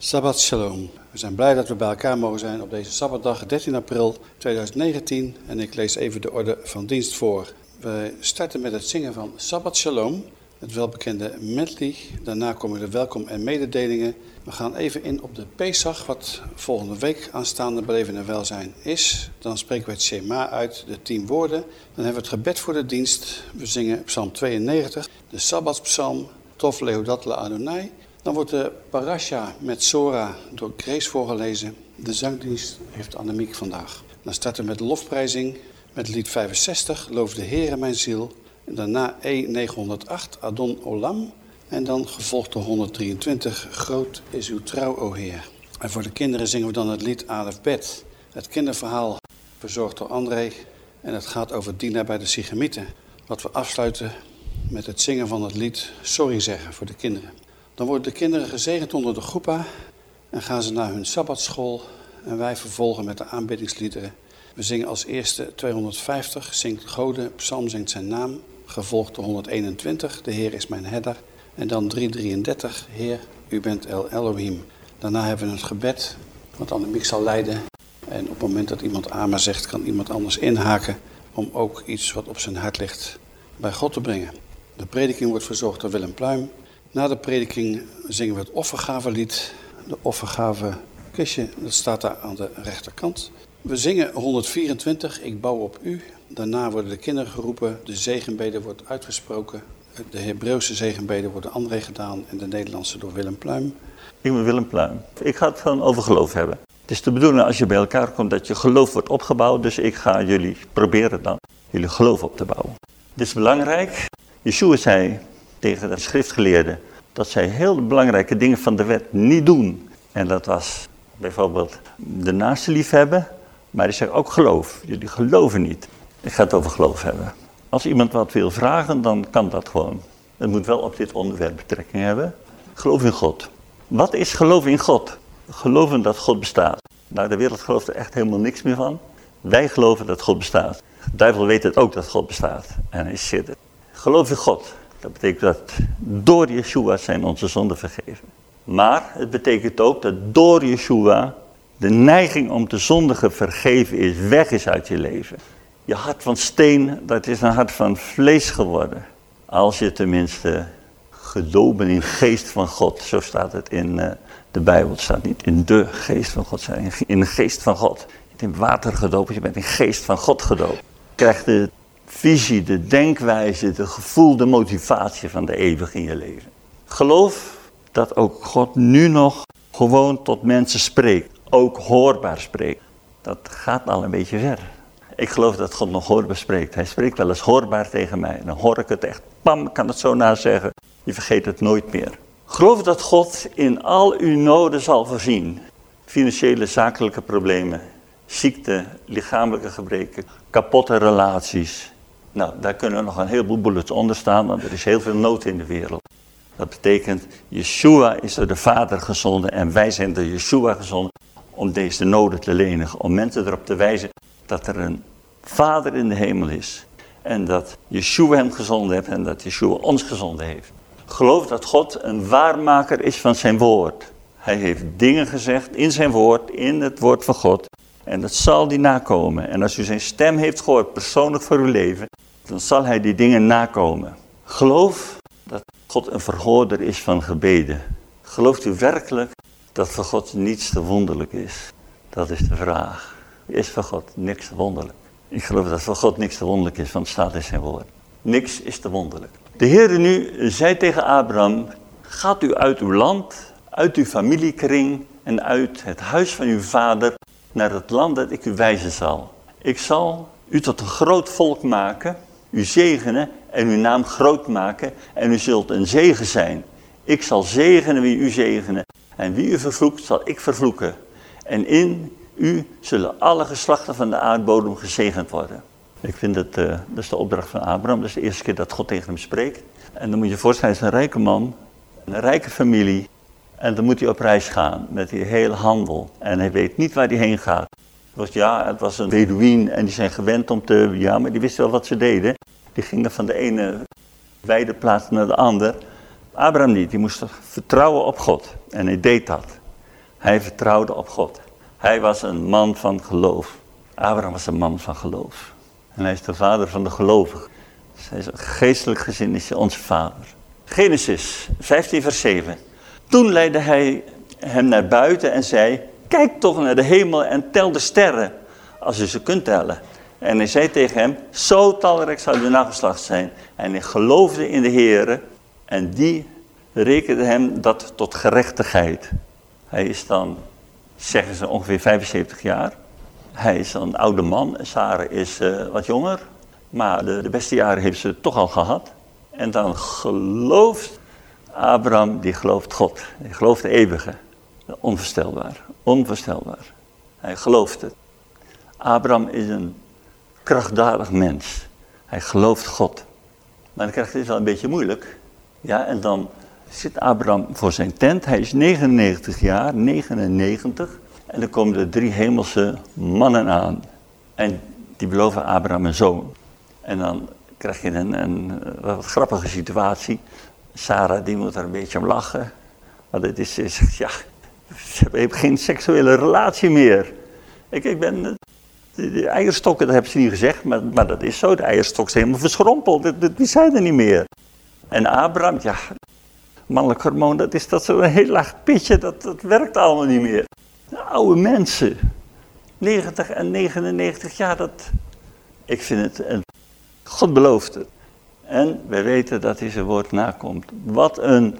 Sabbat Shalom. We zijn blij dat we bij elkaar mogen zijn op deze Sabbatdag 13 april 2019 en ik lees even de orde van dienst voor. We starten met het zingen van Sabbat Shalom, het welbekende medley. Daarna komen de welkom en mededelingen. We gaan even in op de Pesach, wat volgende week aanstaande beleven en welzijn is. Dan spreken we het Shema uit, de tien woorden. Dan hebben we het gebed voor de dienst. We zingen Psalm 92, de Sabbatspsalm, Tof Leodat La Adonai. Dan wordt de parasha met Sora door Grace voorgelezen. De zangdienst heeft Annemiek vandaag. Dan starten we met lofprijzing met lied 65, Loof de Heere mijn ziel. En daarna E908, Adon Olam. En dan gevolgd door 123, Groot is uw trouw, o Heer. En voor de kinderen zingen we dan het lied Alef Bet. Het kinderverhaal verzorgd door André. En het gaat over Dina bij de Sigemieten. Wat we afsluiten met het zingen van het lied Sorry zeggen voor de kinderen. Dan worden de kinderen gezegend onder de groepa en gaan ze naar hun sabbatschool. En wij vervolgen met de aanbiddingsliederen. We zingen als eerste 250, zingt Gode, Psalm zingt zijn naam, gevolgd door 121, de Heer is mijn herder. En dan 333, Heer, u bent El Elohim. Daarna hebben we het gebed, wat Annemiek zal leiden. En op het moment dat iemand Amen zegt, kan iemand anders inhaken om ook iets wat op zijn hart ligt bij God te brengen. De prediking wordt verzorgd door Willem Pluim. Na de prediking zingen we het offergavelied. De offergave kistje, dat staat daar aan de rechterkant. We zingen 124, ik bouw op u. Daarna worden de kinderen geroepen, de zegenbeden wordt uitgesproken. De Hebreeuwse zegenbeden worden André gedaan en de Nederlandse door Willem Pluim. Ik ben Willem Pluim. Ik ga het gewoon over geloof hebben. Het is de bedoeling als je bij elkaar komt dat je geloof wordt opgebouwd. Dus ik ga jullie proberen dan jullie geloof op te bouwen. Dit is belangrijk. Yeshua zei tegen de schriftgeleerden dat zij heel belangrijke dingen van de wet niet doen. En dat was bijvoorbeeld de naaste liefhebben, maar hij zegt ook geloof. Jullie geloven niet. Ik ga het over geloof hebben. Als iemand wat wil vragen, dan kan dat gewoon. Het moet wel op dit onderwerp betrekking hebben. Geloof in God. Wat is geloof in God? Geloven dat God bestaat. Nou, de wereld gelooft er echt helemaal niks meer van. Wij geloven dat God bestaat. De duivel weet het ook dat God bestaat. En hij zit Geloof in God. Dat betekent dat door Yeshua zijn onze zonden vergeven. Maar het betekent ook dat door Yeshua de neiging om te zondigen vergeven is, weg is uit je leven. Je hart van steen, dat is een hart van vlees geworden. Als je tenminste gedopen in geest van God, zo staat het in uh, de Bijbel. Het staat niet in de geest van God, in de geest van God. Je bent in water gedoopt, je bent in geest van God gedoopt. Je krijgt de visie, de denkwijze, de gevoel, de motivatie van de eeuwig in je leven. Geloof dat ook God nu nog gewoon tot mensen spreekt. Ook hoorbaar spreekt. Dat gaat al een beetje ver. Ik geloof dat God nog hoorbaar spreekt. Hij spreekt wel eens hoorbaar tegen mij. Dan hoor ik het echt. Pam, kan het zo na zeggen. Je vergeet het nooit meer. Geloof dat God in al uw noden zal voorzien. Financiële, zakelijke problemen. Ziekte, lichamelijke gebreken, kapotte relaties, nou, daar kunnen nog een heleboel bullets onder staan, want er is heel veel nood in de wereld. Dat betekent, Yeshua is door de Vader gezonden en wij zijn door Yeshua gezonden om deze noden te lenigen. Om mensen erop te wijzen dat er een Vader in de hemel is. En dat Yeshua hem gezonden heeft en dat Yeshua ons gezonden heeft. Geloof dat God een waarmaker is van zijn woord. Hij heeft dingen gezegd in zijn woord, in het woord van God. En dat zal die nakomen. En als u zijn stem heeft gehoord, persoonlijk voor uw leven, dan zal hij die dingen nakomen. Geloof dat God een verhoorder is van gebeden. Gelooft u werkelijk dat voor God niets te wonderlijk is? Dat is de vraag. Is voor God niks te wonderlijk? Ik geloof dat voor God niks te wonderlijk is, want het staat in zijn woord. Niks is te wonderlijk. De Heer nu zei tegen Abraham, gaat u uit uw land, uit uw familiekring en uit het huis van uw vader naar het land dat ik u wijzen zal. Ik zal u tot een groot volk maken u zegenen en uw naam groot maken en u zult een zegen zijn. Ik zal zegenen wie u zegenen en wie u vervloekt zal ik vervloeken. En in u zullen alle geslachten van de aardbodem gezegend worden. Ik vind dat, uh, dat is de opdracht van Abraham, dat is de eerste keer dat God tegen hem spreekt. En dan moet je voorstellen, hij is een rijke man, een rijke familie. En dan moet hij op reis gaan met die hele handel. En hij weet niet waar hij heen gaat. Was, ja, het was een Bedouin en die zijn gewend om te, ja, maar die wisten wel wat ze deden. Die gingen van de ene weideplaats naar de ander. Abraham niet, die moest vertrouwen op God. En hij deed dat. Hij vertrouwde op God. Hij was een man van geloof. Abraham was een man van geloof. En hij is de vader van de gelovigen. Is geestelijk gezin is onze vader. Genesis 15 vers 7. Toen leidde hij hem naar buiten en zei, kijk toch naar de hemel en tel de sterren, als u ze kunt tellen. En hij zei tegen hem, zo talrijk zou de nageslacht zijn. En hij geloofde in de Heer en die rekende hem dat tot gerechtigheid. Hij is dan, zeggen ze, ongeveer 75 jaar. Hij is een oude man, Sarah is uh, wat jonger. Maar de, de, beste jaren heeft ze toch al gehad. En dan gelooft Abraham, die gelooft God. Die gelooft de eeuwige. Onvoorstelbaar, onvoorstelbaar. Hij gelooft het. Abraham is een krachtdadig mens. Hij gelooft God. Maar dan krijgt het wel een beetje moeilijk. Ja, en dan zit Abraham voor zijn tent. Hij is 99 jaar, 99. En dan komen er drie hemelse mannen aan. En die beloven Abraham een zoon. En dan krijg je een, een, wat grappige situatie. Sarah die moet er een beetje om lachen. Want het is, is ja, ze hebben geen seksuele relatie meer. Ik, ik ben, de, eierstokken, dat hebben ze niet gezegd, maar, maar dat is zo. De eierstok is helemaal verschrompeld, die zijn er niet meer. En Abraham, ja, mannelijk hormoon, dat is dat zo'n heel laag pitje, dat, dat werkt allemaal niet meer. De oude mensen, 90 en 99 jaar, dat, ik vind het, een, God belooft het. En wij weten dat hij zijn woord nakomt. Wat een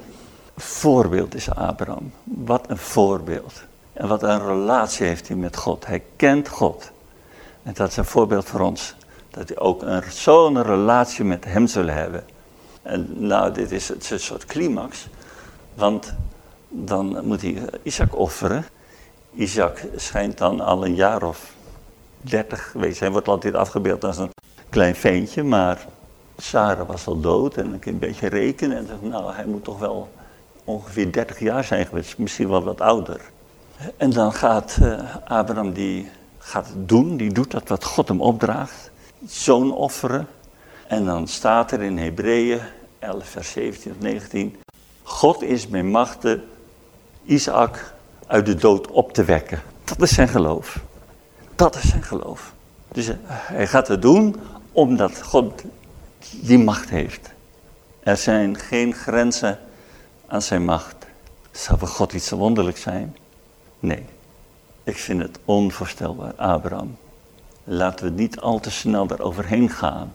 voorbeeld is Abraham. Wat een voorbeeld. En wat een relatie heeft hij met God. Hij kent God. En dat is een voorbeeld voor ons. Dat hij ook zo'n relatie met hem zullen hebben. En nou, dit is, het een soort climax. Want dan moet hij Isaac offeren. Isaac schijnt dan al een jaar of dertig geweest. Hij wordt altijd afgebeeld als een klein veentje. Maar Sarah was al dood en ik een beetje rekenen. En dacht, nou, hij moet toch wel ongeveer 30 jaar zijn geweest. Misschien wel wat ouder. En dan gaat uh, Abraham die gaat doen. Die doet dat wat God hem opdraagt. Zoon offeren. En dan staat er in Hebreeën 11 vers 17 of 19. God is mijn machten Isaac uit de dood op te wekken. Dat is zijn geloof. Dat is zijn geloof. Dus hij gaat het doen omdat God die macht heeft. Er zijn geen grenzen aan zijn macht. Zou voor God iets wonderlijks zijn? Nee. Ik vind het onvoorstelbaar, Abraham. Laten we niet al te snel eroverheen gaan.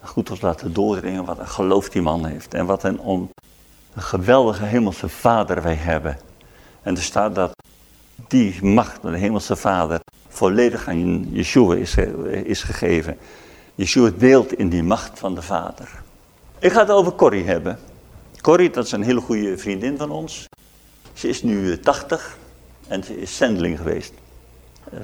Goed ons laten doordringen wat een geloof die man heeft. En wat een, een geweldige hemelse vader wij hebben. En er staat dat die macht van de hemelse vader volledig aan Yeshua is, is gegeven. Yeshua deelt in die macht van de vader. Ik ga het over Corrie hebben. Corrie, dat is een hele goede vriendin van ons. Ze is nu 80 en ze is zendeling geweest.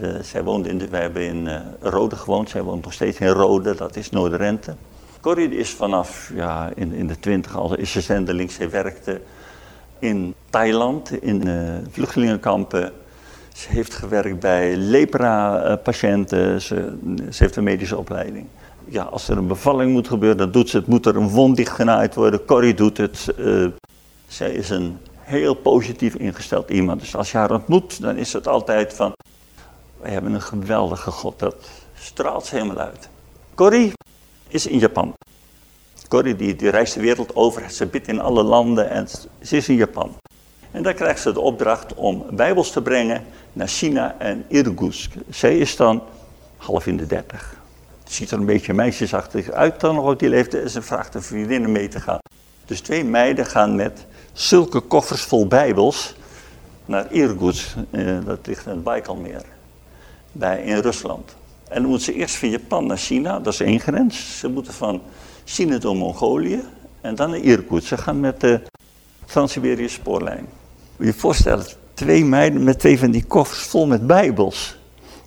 Uh, zij in wij hebben in uh, Rode gewoond, zij woont nog steeds in Rode, dat is Noorderrente. Corrie is vanaf ja, in, in de twintig al is ze zendeling. Zij werkte in Thailand, in vluchtelingenkampen. Ze heeft gewerkt bij lepra-patiënten. Ze, heeft een medische opleiding. Ja, als er een bevalling moet gebeuren, dan doet ze het. Moet er een wond dichtgenaaid worden. Corrie doet het. Uh, zij is een heel positief ingesteld iemand. Dus als je haar ontmoet, dan is het altijd van... Wij hebben een geweldige God, dat straalt ze helemaal uit. Corrie is in Japan. Corrie die, die reist de wereld over, ze bidt in alle landen en ze is in Japan. En daar krijgt ze de opdracht om bijbels te brengen naar China en Irkutsk. Zij is dan half in de dertig. Ziet er een beetje meisjesachtig uit dan nog op die leeftijd en ze vraagt een vriendin mee te gaan. Dus twee meiden gaan met zulke koffers vol bijbels naar Irkutsk, eh, dat ligt in het Baikalmeer, bij, in Rusland. En dan moeten ze eerst van Japan naar China, dat is één grens. Ze moeten van China door Mongolië en dan naar Irkutsk. Ze gaan met de Trans-Siberische spoorlijn. Moet je je voorstellen, twee meiden met twee van die koffers vol met bijbels.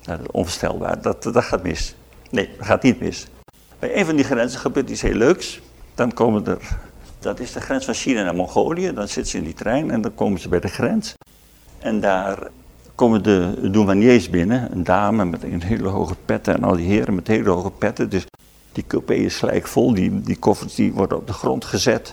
Nou, dat is onvoorstelbaar, dat, dat gaat mis. Nee, dat gaat niet mis. Bij een van die grenzen gebeurt iets heel leuks. Dan komen er dat is de grens van China naar Mongolië. Dan zitten ze in die trein en dan komen ze bij de grens. En daar komen de douaniers binnen. Een dame met een hele hoge petten en al die heren met hele hoge petten. Dus die coupé is gelijk vol. Die, die koffers die worden op de grond gezet.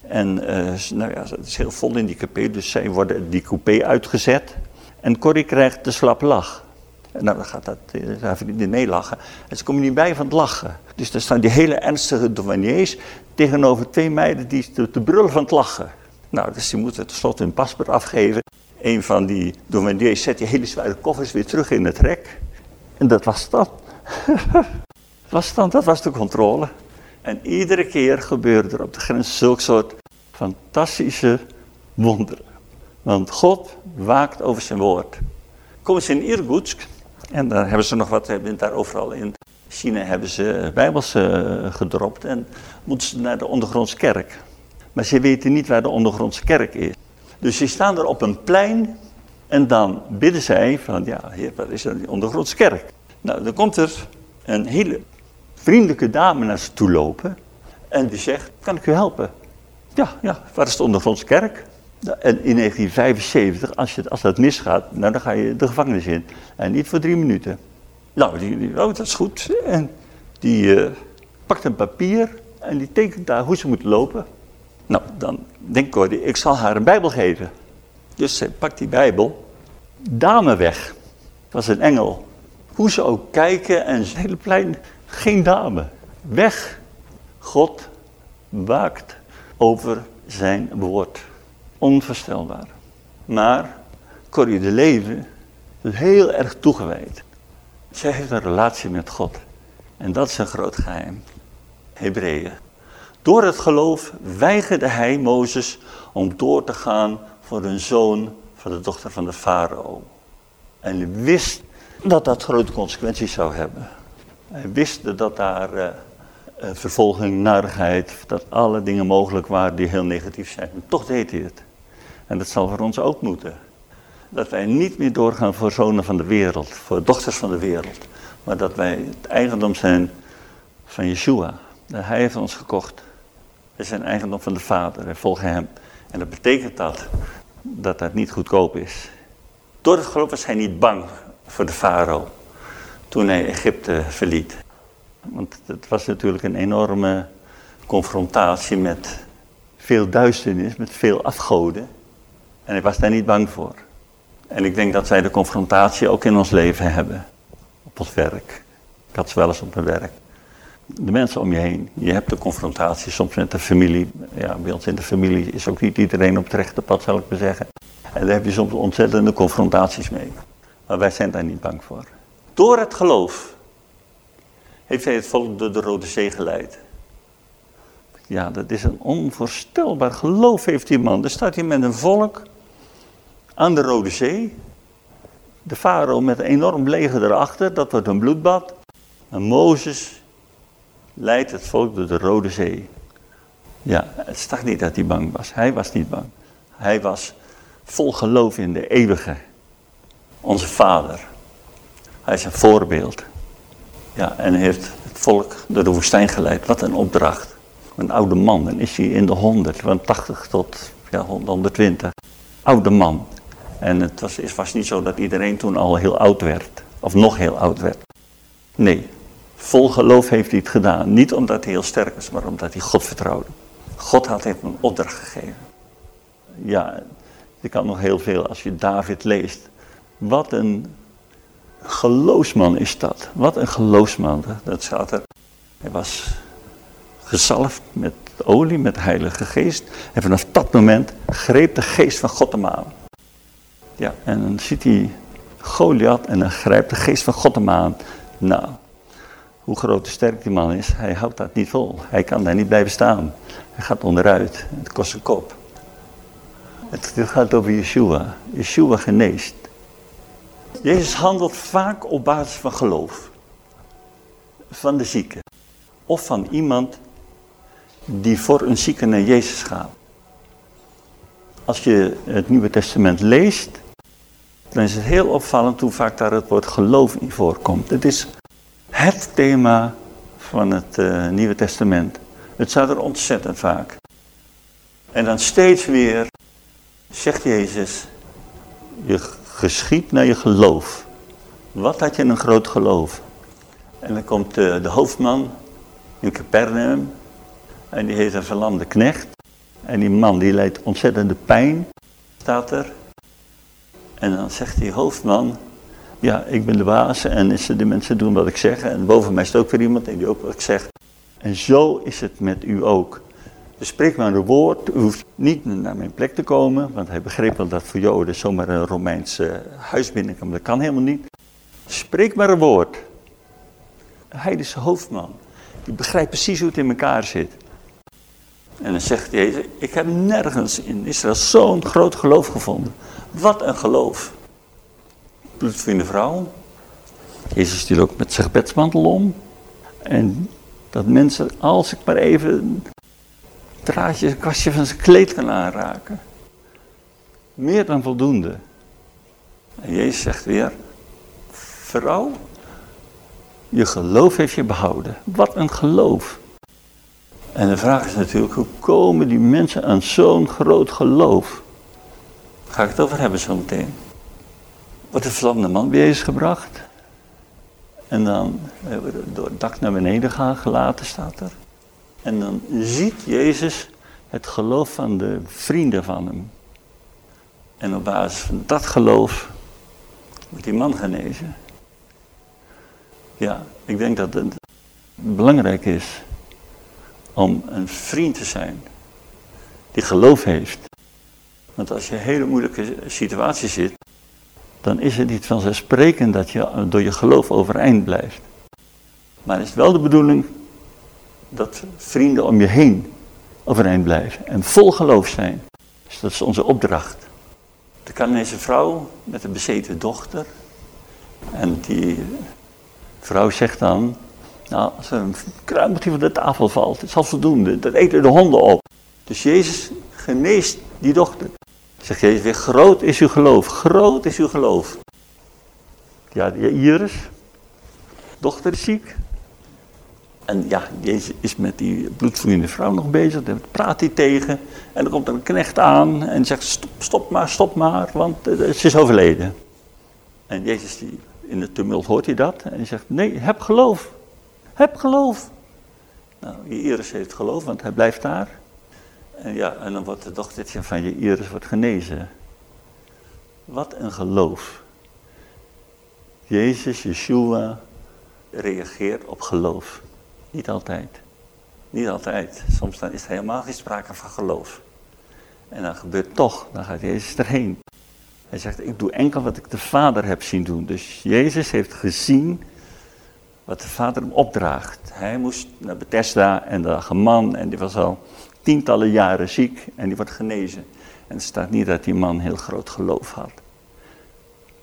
En uh, nou ja, het is heel vol in die coupé. Dus zij worden die coupé uitgezet. En Corrie krijgt de slap lach. Nou, dan gaat dat, haar vriendin meelachen. En ze komen niet bij van het lachen. Dus daar staan die hele ernstige douaniers tegenover twee meiden die te, brullen van het lachen. Nou, dus die moeten tenslotte hun paspoort afgeven. Een van die douaniers zet die hele zware koffers weer terug in het rek. En dat was dat. was dan, dat was de controle. En iedere keer gebeurde er op de grens zulke soort fantastische wonderen. Want God waakt over zijn woord. Komen ze in Irkutsk, en daar hebben ze nog wat, hebben daar overal in China hebben ze bijbels uh, gedropt en moeten ze naar de ondergrondse kerk. Maar ze weten niet waar de ondergrondse kerk is. Dus ze staan er op een plein en dan bidden zij van, ja heer, wat is er die ondergrondse kerk? Nou, dan komt er een hele vriendelijke dame naar ze toe lopen en die zegt, kan ik u helpen? Ja, ja, waar is de ondergrondse kerk? En in 1975, als, je, als dat misgaat, nou, dan ga je de gevangenis in. En niet voor drie minuten. Nou, die, oh, dat is goed. En die uh, pakt een papier en die tekent daar hoe ze moet lopen. Nou, dan denk ik, ik zal haar een bijbel geven. Dus ze pakt die bijbel, dame weg. Dat was een engel. Hoe ze ook kijken en het hele plein, geen dame. Weg. God waakt over zijn woord. Onvoorstelbaar. Maar Corrie de Leven is heel erg toegewijd. Zij heeft een relatie met God. En dat is een groot geheim. Hebreeën. Door het geloof weigerde hij Mozes om door te gaan voor een zoon van de dochter van de farao. En wist dat dat grote consequenties zou hebben. Hij wist dat daar uh, vervolging, narigheid, dat alle dingen mogelijk waren die heel negatief zijn. En toch deed hij het. En dat zal voor ons ook moeten. Dat wij niet meer doorgaan voor zonen van de wereld, voor dochters van de wereld. Maar dat wij het eigendom zijn van Yeshua. Hij heeft ons gekocht. We zijn eigendom van de Vader en volgen hem. En dat betekent dat, dat dat niet goedkoop is. Door het geloof was hij niet bang voor de farao toen hij Egypte verliet. Want het was natuurlijk een enorme confrontatie met veel duisternis, met veel afgoden. En ik was daar niet bang voor. En ik denk dat wij de confrontatie ook in ons leven hebben. Op ons werk. Ik had ze wel eens op mijn werk. De mensen om je heen. Je hebt de confrontatie soms met de familie. Ja, bij ons in de familie is ook niet iedereen op het rechte pad, zal ik maar zeggen. En daar heb je soms ontzettende confrontaties mee. Maar wij zijn daar niet bang voor. Door het geloof heeft hij het volk door de Rode Zee geleid. Ja, dat is een onvoorstelbaar geloof heeft die man. Er staat hier met een volk aan de Rode Zee. De farao met een enorm leger erachter, dat wordt een bloedbad. En Mozes leidt het volk door de Rode Zee. Ja, het staat niet dat hij bang was. Hij was niet bang. Hij was vol geloof in de eeuwige. Onze vader. Hij is een voorbeeld. Ja, en heeft het volk door de woestijn geleid. Wat een opdracht. Een oude man, dan is hij in de 100, van 80 tot ja, 120. Oude man. En het was, was niet zo dat iedereen toen al heel oud werd. Of nog heel oud werd. Nee, vol geloof heeft hij het gedaan. Niet omdat hij heel sterk was, maar omdat hij God vertrouwde. God had hem een opdracht gegeven. Ja, je kan nog heel veel als je David leest. Wat een geloofsman is dat. Wat een geloofsman. Dat staat er. Hij was gezalfd met olie, met de heilige geest. En vanaf dat moment greep de geest van God hem aan. Ja, en dan ziet hij Goliath en dan grijpt de geest van God hem aan. Nou, hoe groot en sterk die man is, hij houdt dat niet vol. Hij kan daar niet blijven staan. Hij gaat onderuit. Het kost een kop. Het, gaat over Yeshua. Yeshua geneest. Jezus handelt vaak op basis van geloof. Van de zieke. Of van iemand die voor een zieke naar Jezus gaat. Als je het Nieuwe Testament leest, dan is het heel opvallend hoe vaak daar het woord geloof in voorkomt. Het is het thema van het uh, Nieuwe Testament. Het staat er ontzettend vaak. En dan steeds weer zegt Jezus, je geschiet naar je geloof. Wat had je een groot geloof? En dan komt de, de hoofdman in Capernaum en die heeft een verlamde knecht. En die man die leidt ontzettende pijn, staat er. En dan zegt die hoofdman, ja, ik ben de baas en de mensen doen wat ik zeg. En boven mij staat ook weer iemand en die ook wat ik zeg. En zo is het met u ook. Dus spreek maar een woord, u hoeft niet naar mijn plek te komen, want hij begreep wel dat voor Joden zomaar een Romeinse huis binnenkomt. Dat kan helemaal niet. Spreek maar een woord. Hij is hoofdman. Die begrijpt precies hoe het in elkaar zit. En dan zegt Jezus, ik heb nergens in Israël zo'n groot geloof gevonden. Wat een geloof. Bloedvriende vrouw. Jezus die ook met zijn gebedsmantel om. En dat mensen, als ik maar even een draadje, een kastje van zijn kleed kan aanraken. Meer dan voldoende. En Jezus zegt weer, vrouw, je geloof heeft je behouden. Wat een geloof. En de vraag is natuurlijk, hoe komen die mensen aan zo'n groot geloof? Ga ik het over hebben zometeen. Wordt de vlammende man bij Jezus gebracht. En dan door het dak naar beneden gaan gelaten, staat er. En dan ziet Jezus het geloof van de vrienden van hem. En op basis van dat geloof wordt die man genezen. Ja, ik denk dat het belangrijk is om een vriend te zijn die geloof heeft. Want als je in een hele moeilijke situatie zit, dan is het niet vanzelfsprekend dat je door je geloof overeind blijft. Maar het is wel de bedoeling dat vrienden om je heen overeind blijven en vol geloof zijn. Dus dat is onze opdracht. De Canadese vrouw met een bezeten dochter. En die vrouw zegt dan, nou, als er een kruimeltje van de tafel valt, het zal voldoende, dat eten de honden op. Dus Jezus geneest die dochter. Zegt Jezus weer, groot is uw geloof, groot is uw geloof. Ja, Iris, dochter is ziek. En ja, Jezus is met die bloedvloeiende vrouw nog bezig, daar praat hij tegen. En dan komt er een knecht aan en zegt, stop, stop maar, stop maar, want eh, ze is overleden. En Jezus, die, in het tumult hoort hij dat en hij zegt, nee, heb geloof. Heb geloof. Nou, Iris heeft geloof, want hij blijft daar. En ja, en dan wordt de dochtertje van je Iris wordt genezen. Wat een geloof. Jezus, Yeshua, reageert op geloof. Niet altijd. Niet altijd. Soms dan is er helemaal geen sprake van geloof. En dan gebeurt toch, dan gaat Jezus erheen. Hij zegt, ik doe enkel wat ik de Vader heb zien doen. Dus Jezus heeft gezien wat de Vader hem opdraagt. Hij moest naar Bethesda en daar een man en die was al tientallen jaren ziek en die wordt genezen. En er staat niet dat die man heel groot geloof had.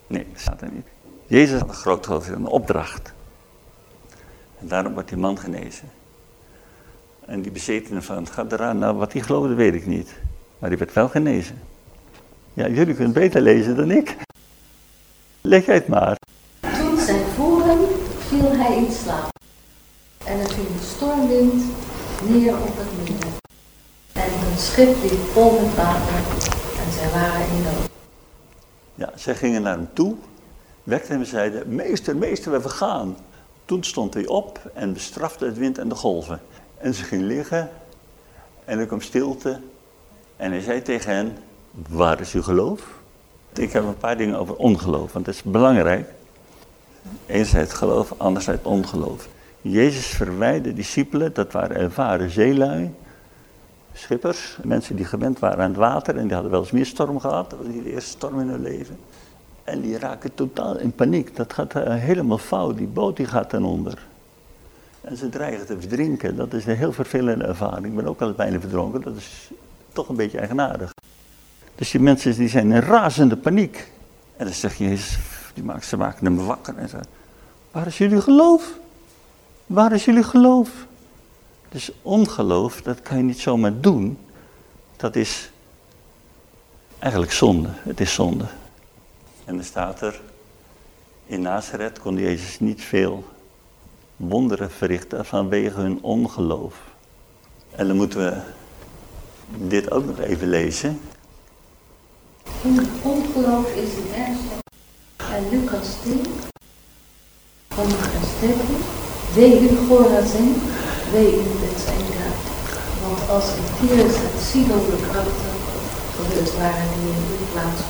Nee, dat staat er niet. Jezus had een groot geloof, een opdracht. En daarom wordt die man genezen. En die bezetene van, gaat eraan, nou wat hij geloofde weet ik niet. Maar die werd wel genezen. Ja, jullie kunnen beter lezen dan ik. Leg het maar. Toen zij voeren, viel hij in slaap. En er ging een stormwind neer op het meer. En een schip liep vol met water en zij waren in nood. Ja, zij gingen naar hem toe, wekten hem en zeiden, meester, meester, we gaan. Toen stond hij op en bestrafte het wind en de golven. En ze ging liggen en er kwam stilte. En hij zei tegen hen, waar is uw geloof? Ik heb een paar dingen over ongeloof, want dat is belangrijk. Enerzijds geloof, anderzijds ongeloof. Jezus verwijde discipelen, dat waren ervaren zeelui, schippers, mensen die gewend waren aan het water en die hadden wel eens meer storm gehad. Dat was niet de eerste storm in hun leven. En die raken totaal in paniek. Dat gaat uh, helemaal fout. Die boot die gaat ten onder. En ze dreigen te verdrinken. Dat is een heel vervelende ervaring. Ik ben ook al bijna verdronken. Dat is toch een beetje eigenaardig. Dus die mensen die zijn in razende paniek. En dan zegt Jezus, die maakt, ze maken hem wakker en zegt, waar is jullie geloof? Waar is jullie geloof? Dus ongeloof, dat kan je niet zomaar doen. Dat is eigenlijk zonde. Het is zonde. En dan staat er, in Nazareth kon Jezus niet veel wonderen verrichten vanwege hun ongeloof. En dan moeten we dit ook nog even lezen. Hun ongeloof is het ergste. En Lucas 10, 113, wee u Wee u Bethsaida. Want als in Tyrus het Sidon de krachten gebeurd waren die in uw plaats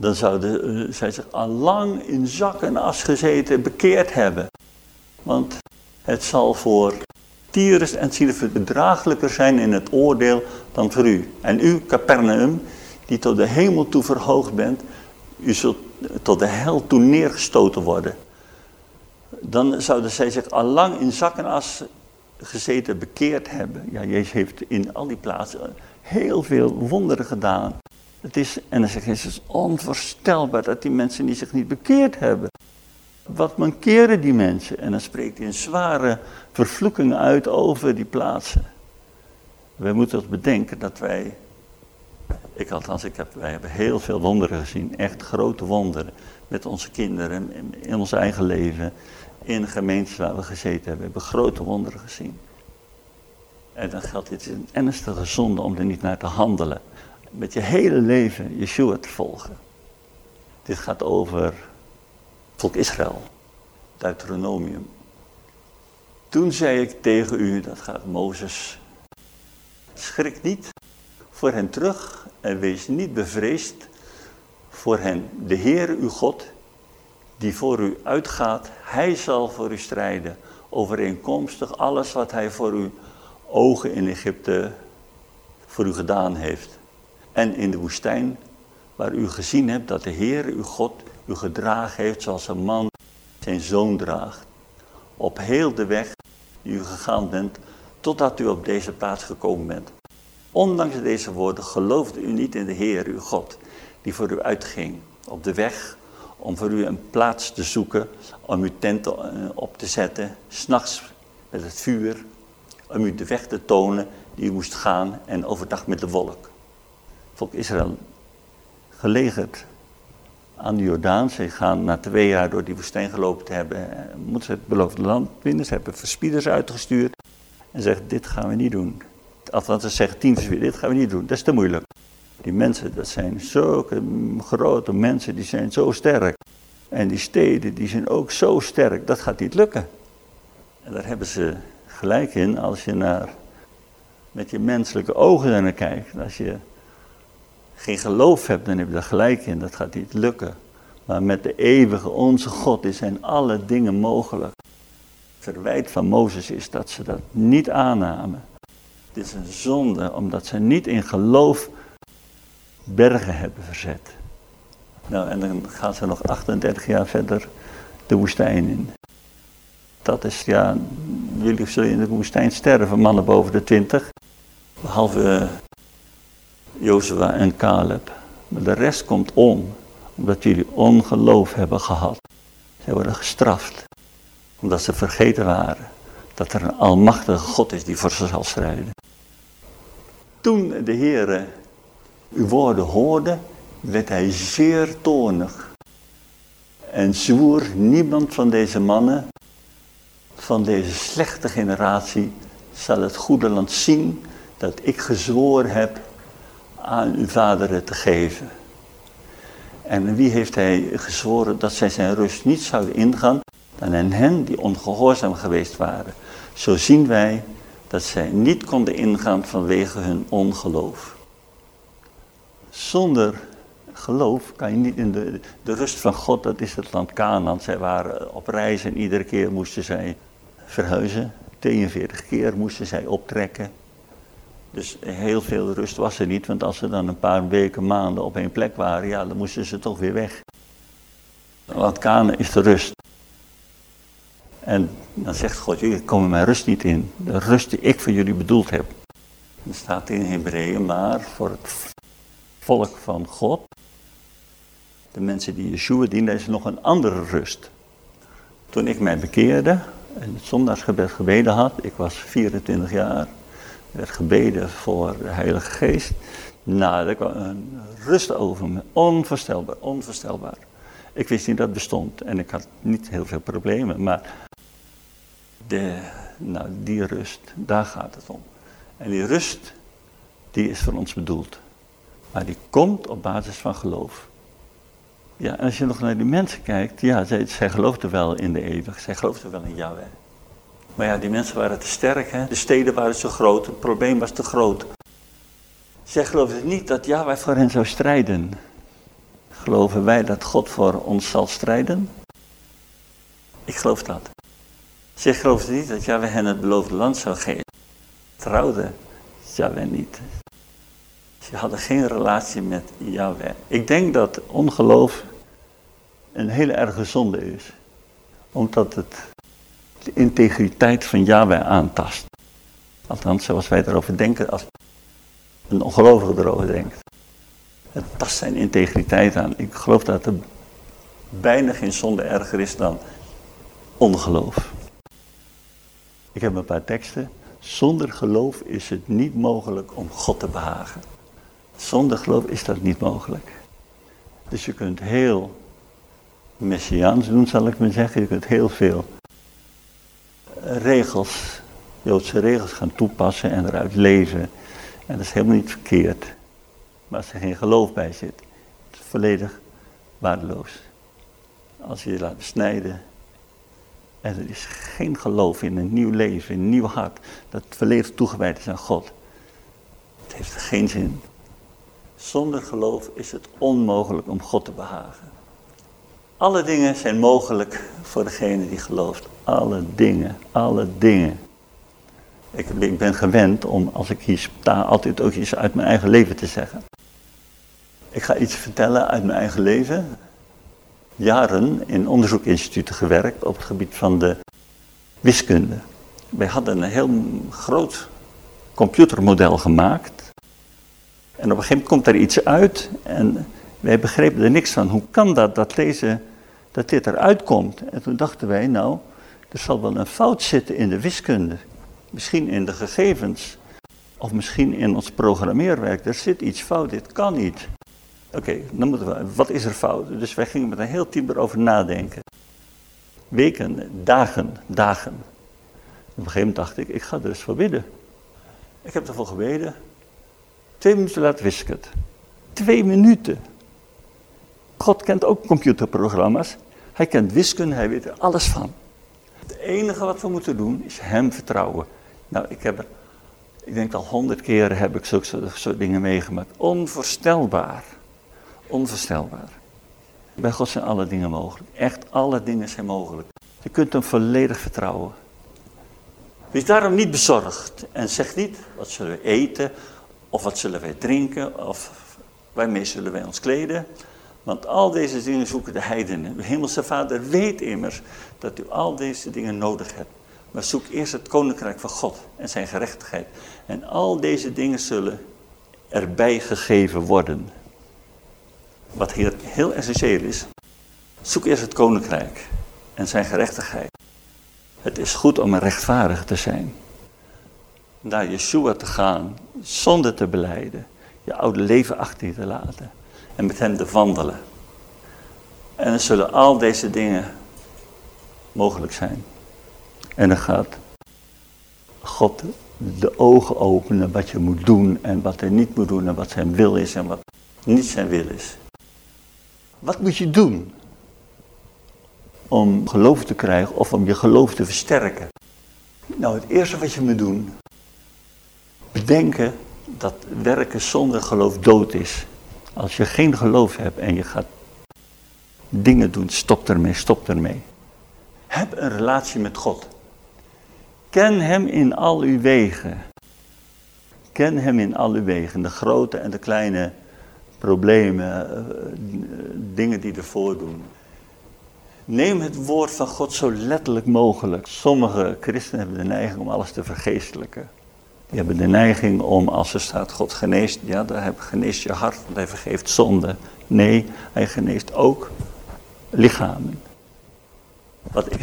dan zouden uh, zij zich al lang in zak en as gezeten bekeerd hebben. Want het zal voor Tyrus en Sidon bedraaglijker zijn in het oordeel dan voor u. En u, Capernaum, die tot de hemel toe verhoogd bent, u zult tot de hel toe neergestoten worden. Dan zouden zij zich al lang in zak en as gezeten bekeerd hebben. Ja, Jezus heeft in al die plaatsen heel veel wonderen gedaan. Het is, en dan zegt Jezus, onvoorstelbaar dat die mensen die zich niet bekeerd hebben. Wat mankeren die mensen? En dan spreekt hij een zware vervloeking uit over die plaatsen. Wij moeten ons bedenken dat wij, ik althans, ik heb, wij hebben heel veel wonderen gezien. Echt grote wonderen. Met onze kinderen, in ons eigen leven, in gemeentes waar we gezeten hebben. Hebben grote wonderen gezien. En dan geldt dit een ernstige zonde om er niet naar te handelen. Met je hele leven Yeshua te volgen. Dit gaat over volk Israël. Deuteronomium. Toen zei ik tegen u, dat gaat Mozes, schrik niet voor hen terug en wees niet bevreesd voor hen. De Heer uw God, die voor u uitgaat, hij zal voor u strijden. Overeenkomstig alles wat hij voor uw ogen in Egypte voor u gedaan heeft. En in de woestijn, waar u gezien hebt dat de Heer uw God u gedragen heeft zoals een man zijn zoon draagt. Op heel de weg die u gegaan bent, totdat u op deze plaats gekomen bent. Ondanks deze woorden geloofde u niet in de Heer uw God, die voor u uitging op de weg om voor u een plaats te zoeken, om uw tent eh, op te zetten, s'nachts met het vuur, om u de weg te tonen die u moest gaan en overdag met de wolk. Volk Israël, gelegerd aan de Jordaan. Ze gaan na twee jaar door die woestijn gelopen te hebben, eh, moeten ze het beloofde land winnen. Ze hebben verspieders uitgestuurd en zeggen, dit gaan we niet doen. Althans, ze zeggen tien verspieders, dit gaan we niet doen, dat is te moeilijk. Die mensen, dat zijn zulke grote mensen, die zijn zo sterk. En die steden, die zijn ook zo sterk, dat gaat niet lukken. En daar hebben ze gelijk in als je naar, met je menselijke ogen naar kijkt. Als je geen geloof hebt, dan heb je daar gelijk in. Dat gaat niet lukken. Maar met de eeuwige, onze God, zijn alle dingen mogelijk. Verwijt van Mozes is dat ze dat niet aannamen. Het is een zonde, omdat ze niet in geloof bergen hebben verzet. Nou, en dan gaan ze nog 38 jaar verder de woestijn in. Dat is, ja, jullie zullen in de woestijn sterven, mannen boven de 20. Behalve Jozua en Caleb. Maar de rest komt om, omdat jullie ongeloof hebben gehad. Zij worden gestraft, omdat ze vergeten waren dat er een almachtige God is die voor ze zal strijden. Toen de Heere uw woorden hoorde, werd hij zeer toornig. En zwoer niemand van deze mannen, van deze slechte generatie, zal het goede land zien dat ik gezworen heb aan uw vaderen te geven. En wie heeft hij gezworen dat zij zijn rust niet zouden ingaan dan aan hen die ongehoorzaam geweest waren. Zo zien wij dat zij niet konden ingaan vanwege hun ongeloof. Zonder geloof kan je niet in de, de rust van God, dat is het land Canaan. Zij waren op reis en iedere keer moesten zij verhuizen. 42 keer moesten zij optrekken. Dus heel veel rust was er niet, want als ze dan een paar weken, maanden op één plek waren, ja, dan moesten ze toch weer weg. Want Canaan is de rust. En dan zegt God, jullie komen mijn rust niet in. De rust die ik voor jullie bedoeld heb. Staat in Hebreeën, maar voor het volk van God, de mensen die Yeshua dienen, is nog een andere rust. Toen ik mij bekeerde en het zondagsgebed gebeden had, ik was 24 jaar, werd gebeden voor de Heilige Geest. Nou, er kwam een rust over me, onvoorstelbaar, onvoorstelbaar. Ik wist niet dat het bestond en ik had niet heel veel problemen, maar de, nou, die rust, daar gaat het om. En die rust, die is voor ons bedoeld. Maar die komt op basis van geloof. Ja, als je nog naar die mensen kijkt, ja, zij, zij geloofden wel in de eeuwig, zij geloofden wel in Yahweh. Maar ja, die mensen waren te sterk, hè? de steden waren zo groot, het probleem was te groot. Zij geloofden niet dat Yahweh voor hen zou strijden. Geloven wij dat God voor ons zal strijden? Ik geloof dat. Ze geloofde niet dat Yahweh hen het beloofde land zou geven. Trouwde Yahweh niet. Ze hadden geen relatie met Yahweh. Ik denk dat ongeloof een hele erge zonde is. Omdat het de integriteit van Yahweh aantast. Althans, zoals wij erover denken, als een ongelovige erover denkt. Het tast zijn integriteit aan. Ik geloof dat er bijna geen zonde erger is dan ongeloof. Ik heb een paar teksten. Zonder geloof is het niet mogelijk om God te behagen. Zonder geloof is dat niet mogelijk. Dus je kunt heel messiaans doen, zal ik maar zeggen. Je kunt heel veel regels, Joodse regels gaan toepassen en eruit leven. En dat is helemaal niet verkeerd. Maar als er geen geloof bij zit, is het volledig waardeloos. Als je je laat besnijden en er is geen geloof in een nieuw leven, een nieuw hart, dat volledig toegewijd is aan God. Het heeft geen zin. Zonder geloof is het onmogelijk om God te behagen. Alle dingen zijn mogelijk voor degene die gelooft. Alle dingen, alle dingen. Ik, ben gewend om, als ik hier sta, altijd ook iets uit mijn eigen leven te zeggen. Ik ga iets vertellen uit mijn eigen leven. Jaren in onderzoekinstituten gewerkt op het gebied van de wiskunde. Wij hadden een heel groot computermodel gemaakt. En op een gegeven moment komt er iets uit en wij begrepen er niks van. Hoe kan dat, dat, deze, dat dit eruit komt? En toen dachten wij, nou, er zal wel een fout zitten in de wiskunde. Misschien in de gegevens. Of misschien in ons programmeerwerk. Er zit iets fout, dit kan niet. Oké, dan moeten we, wat is er fout? Dus wij gingen met een heel team erover nadenken. Weken, dagen, dagen. Op een gegeven moment dacht ik, ik ga er eens voor bidden. Ik heb ervoor gebeden. Twee minuten later wist ik het. Twee minuten. God kent ook computerprogramma's. Hij kent wiskunde, hij weet er alles van. Het enige wat we moeten doen is hem vertrouwen. Nou, ik heb er, ik denk al honderd keren heb ik zulke soort dingen meegemaakt. Onvoorstelbaar. Onvoorstelbaar. Bij God zijn alle dingen mogelijk. Echt alle dingen zijn mogelijk. Je kunt hem volledig vertrouwen. Wees daarom niet bezorgd en zeg niet, wat zullen we eten, of wat zullen wij drinken, of waarmee zullen wij ons kleden. Want al deze dingen zoeken de heidenen. Uw hemelse vader weet immers dat u al deze dingen nodig hebt. Maar zoek eerst het koninkrijk van God en zijn gerechtigheid. En al deze dingen zullen erbij gegeven worden. Wat hier heel essentieel is. Zoek eerst het koninkrijk en zijn gerechtigheid. Het is goed om rechtvaardig te zijn. Naar Yeshua te gaan, zonder te beleiden. Je oude leven achter je te laten. En met hem te wandelen. En dan zullen al deze dingen mogelijk zijn. En dan gaat God de ogen openen wat je moet doen en wat er niet moet doen en wat zijn wil is en wat niet zijn wil is. Wat moet je doen om geloof te krijgen of om je geloof te versterken? Nou, het eerste wat je moet doen, bedenken dat werken zonder geloof dood is. Als je geen geloof hebt en je gaat dingen doen, stop ermee, stop ermee. Heb een relatie met God. Ken Hem in al uw wegen. Ken Hem in al uw wegen, de grote en de kleine problemen, eh, dingen die ervoor doen. Neem het woord van God zo letterlijk mogelijk. Sommige christenen hebben de neiging om alles te vergeestelijken. Die hebben de neiging om, als er staat God geneest, ja, dan geneest je hart, want hij vergeeft zonde. Nee, hij geneest ook lichamen. Wat ik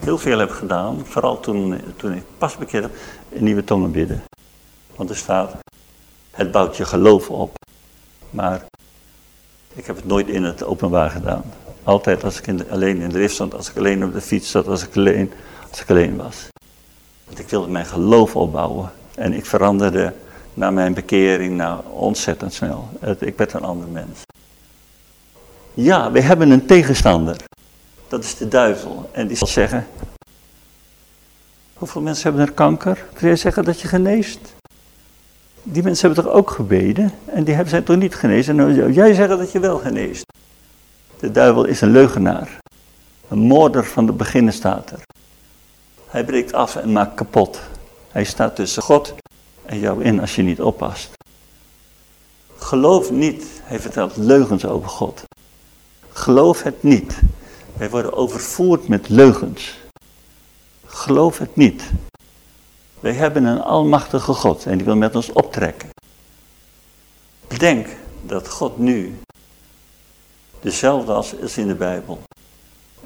heel veel heb gedaan, vooral toen, toen ik pas bekeerd in nieuwe tongen bidden. Want er staat, het bouwt je geloof op. Maar ik heb het nooit in het openbaar gedaan. Altijd als ik in alleen in de lift stond, als ik alleen op de fiets zat, als ik alleen, als ik alleen was. Want ik wilde mijn geloof opbouwen. En ik veranderde na mijn bekering nou, ontzettend snel. Ik werd een ander mens. Ja, we hebben een tegenstander. Dat is de duivel. En die zal zeggen, hoeveel mensen hebben er kanker? Kun je zeggen dat je geneest? die mensen hebben toch ook gebeden en die hebben zij toch niet genezen? En jij zegt dat je wel geneest. De duivel is een leugenaar. Een moorder van de beginnen staat er. Hij breekt af en maakt kapot. Hij staat tussen God en jou in als je niet oppast. Geloof niet, hij vertelt leugens over God. Geloof het niet. Wij worden overvoerd met leugens. Geloof het niet. Wij hebben een almachtige God en die wil met ons optrekken. Denk dat God nu dezelfde als is in de Bijbel.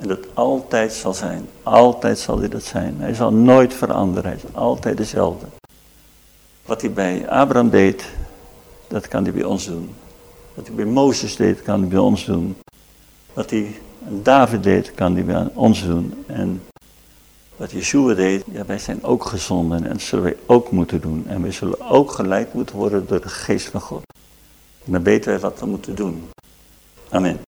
En dat altijd zal zijn. Altijd zal hij dat zijn. Hij zal nooit veranderen. Hij is altijd dezelfde. Wat hij bij Abraham deed, dat kan hij bij ons doen. Wat hij bij Mozes deed, kan hij bij ons doen. Wat hij David deed, kan hij bij ons doen. En wat Yeshua deed, ja, wij zijn ook gezonden en dat zullen wij ook moeten doen. En wij zullen ook geleid moeten worden door de geest van God. En dan weten wij wat we moeten doen. Amen.